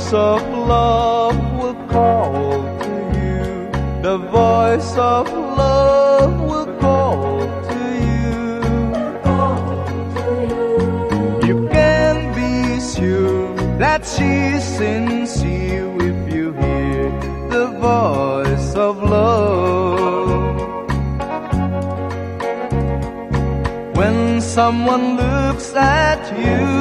voice of love will call to you. The voice of love will call to you. You can be sure that she's sincere if you hear the voice of love. When someone looks at you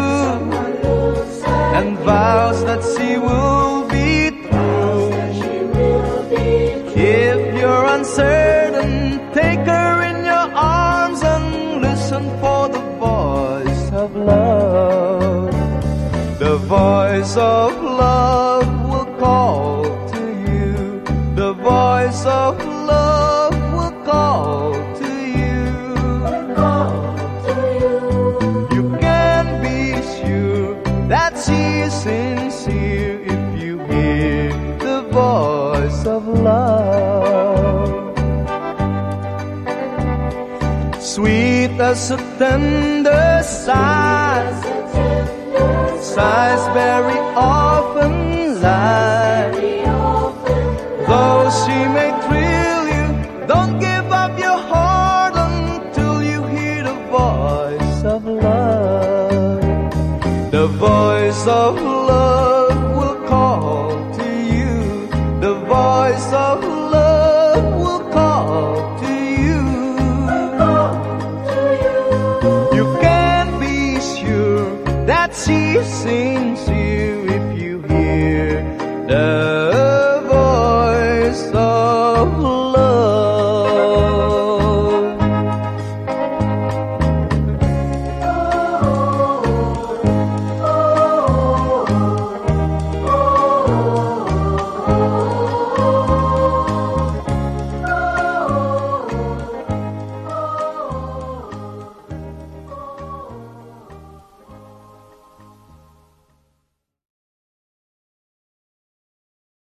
and vows that she will be true, if you're uncertain, take her in your arms and listen for the voice of love. The voice of love of love. Sweet as a tender sigh, sighs very often lie. Though she may thrill you, don't give up your heart until you hear the voice of love. The voice of love voice of love will call to you. You can be sure that she's sincere if you hear the